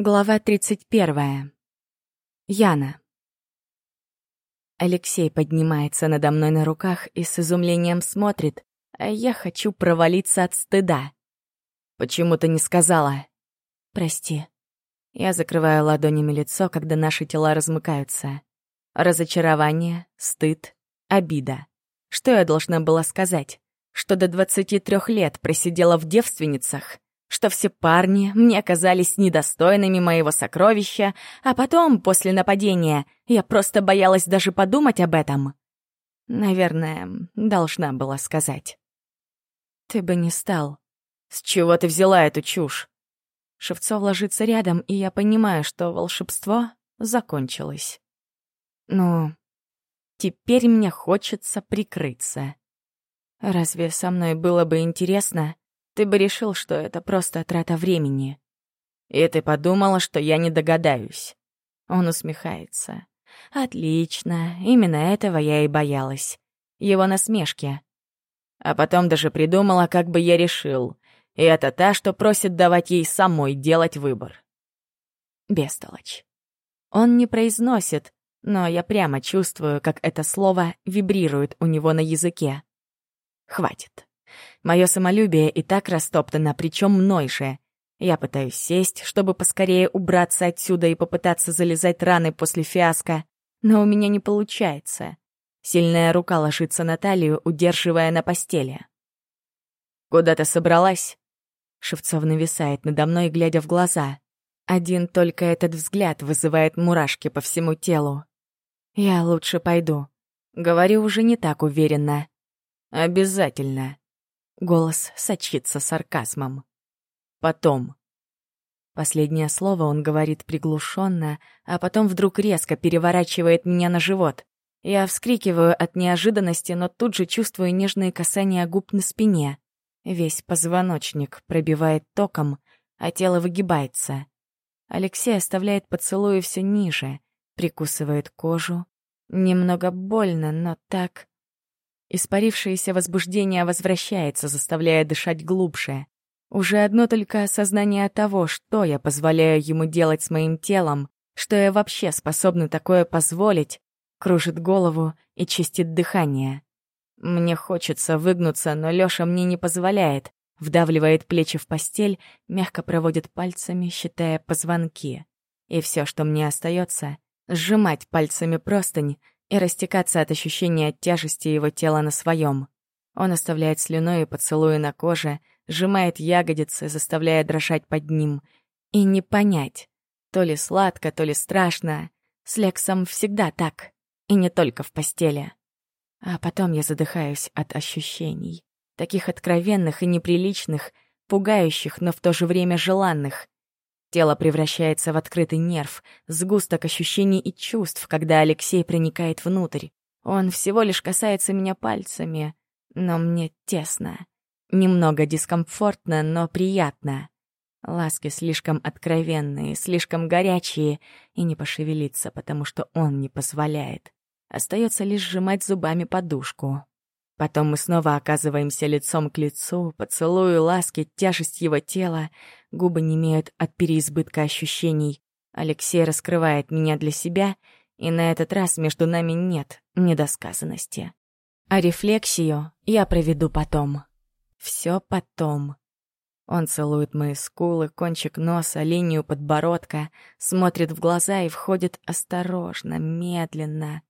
Глава 31. Яна. Алексей поднимается надо мной на руках и с изумлением смотрит, а я хочу провалиться от стыда. «Почему ты не сказала?» «Прости». Я закрываю ладонями лицо, когда наши тела размыкаются. Разочарование, стыд, обида. Что я должна была сказать? Что до 23 лет просидела в девственницах? что все парни мне оказались недостойными моего сокровища, а потом, после нападения, я просто боялась даже подумать об этом. Наверное, должна была сказать. Ты бы не стал. С чего ты взяла эту чушь? Шевцов ложится рядом, и я понимаю, что волшебство закончилось. Но теперь мне хочется прикрыться. Разве со мной было бы интересно, ты бы решил, что это просто трата времени. И ты подумала, что я не догадаюсь. Он усмехается. Отлично, именно этого я и боялась. Его насмешки. А потом даже придумала, как бы я решил. И это та, что просит давать ей самой делать выбор. Бестолочь. Он не произносит, но я прямо чувствую, как это слово вибрирует у него на языке. Хватит. Мое самолюбие и так растоптано, причем мной же. Я пытаюсь сесть, чтобы поскорее убраться отсюда и попытаться залезать раны после фиаско, но у меня не получается. Сильная рука ложится на талию, удерживая на постели. «Куда ты собралась?» Шевцов нависает надо мной, глядя в глаза. Один только этот взгляд вызывает мурашки по всему телу. «Я лучше пойду». Говорю уже не так уверенно. «Обязательно», Голос сочится сарказмом. «Потом». Последнее слово он говорит приглушенно, а потом вдруг резко переворачивает меня на живот. Я вскрикиваю от неожиданности, но тут же чувствую нежные касания губ на спине. Весь позвоночник пробивает током, а тело выгибается. Алексей оставляет поцелуи все ниже, прикусывает кожу. Немного больно, но так Испарившееся возбуждение возвращается, заставляя дышать глубже. Уже одно только осознание того, что я позволяю ему делать с моим телом, что я вообще способна такое позволить, кружит голову и чистит дыхание. Мне хочется выгнуться, но Лёша мне не позволяет, вдавливает плечи в постель, мягко проводит пальцами, считая позвонки. И все, что мне остается, сжимать пальцами простынь, и растекаться от ощущения тяжести его тела на своем. Он оставляет слюной и поцелуи на коже, сжимает ягодицы, заставляя дрожать под ним. И не понять, то ли сладко, то ли страшно. С Лексом всегда так, и не только в постели. А потом я задыхаюсь от ощущений, таких откровенных и неприличных, пугающих, но в то же время желанных. Тело превращается в открытый нерв, сгусток ощущений и чувств, когда Алексей проникает внутрь. Он всего лишь касается меня пальцами, но мне тесно. Немного дискомфортно, но приятно. Ласки слишком откровенные, слишком горячие, и не пошевелиться, потому что он не позволяет. Остается лишь сжимать зубами подушку. Потом мы снова оказываемся лицом к лицу, поцелую, ласки, тяжесть его тела. Губы немеют от переизбытка ощущений. Алексей раскрывает меня для себя, и на этот раз между нами нет недосказанности. А рефлексию я проведу потом. Все потом. Он целует мои скулы, кончик носа, линию подбородка, смотрит в глаза и входит осторожно, медленно.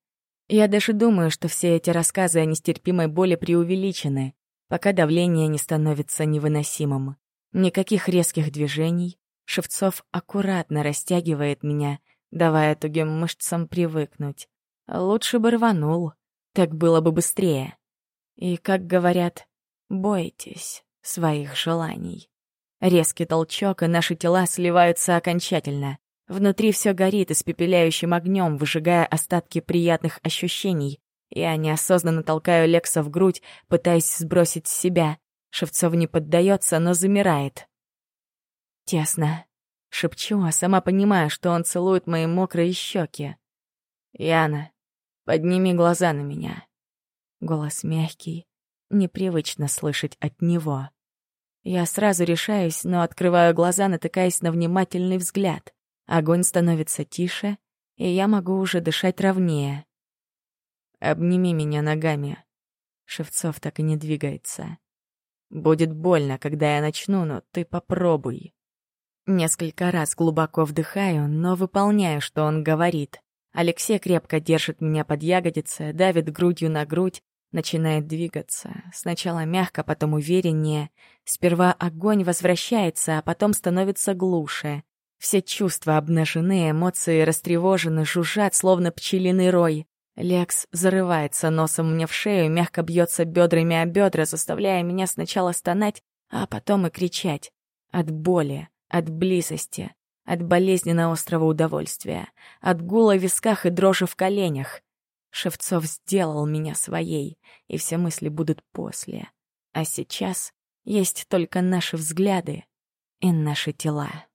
Я даже думаю, что все эти рассказы о нестерпимой боли преувеличены, пока давление не становится невыносимым. Никаких резких движений. Шевцов аккуратно растягивает меня, давая тугим мышцам привыкнуть. Лучше бы рванул. Так было бы быстрее. И, как говорят, бойтесь своих желаний. Резкий толчок, и наши тела сливаются окончательно. Внутри все горит испепеляющим огнем, выжигая остатки приятных ощущений. Я неосознанно толкаю Лекса в грудь, пытаясь сбросить с себя. Шевцов не поддается, но замирает. «Тесно», — шепчу, а сама понимаю, что он целует мои мокрые щеки. «Яна, подними глаза на меня». Голос мягкий, непривычно слышать от него. Я сразу решаюсь, но открываю глаза, натыкаясь на внимательный взгляд — Огонь становится тише, и я могу уже дышать ровнее. «Обними меня ногами». Шевцов так и не двигается. «Будет больно, когда я начну, но ты попробуй». Несколько раз глубоко вдыхаю, но выполняю, что он говорит. Алексей крепко держит меня под ягодицы, давит грудью на грудь, начинает двигаться. Сначала мягко, потом увереннее. Сперва огонь возвращается, а потом становится глуше. Все чувства обнажены, эмоции растревожены, жужжат, словно пчелиный рой. Лекс зарывается носом мне в шею, мягко бьется бедрами о бедра, заставляя меня сначала стонать, а потом и кричать. От боли, от близости, от болезненно острого удовольствия, от гула в висках и дрожи в коленях. Шевцов сделал меня своей, и все мысли будут после. А сейчас есть только наши взгляды и наши тела.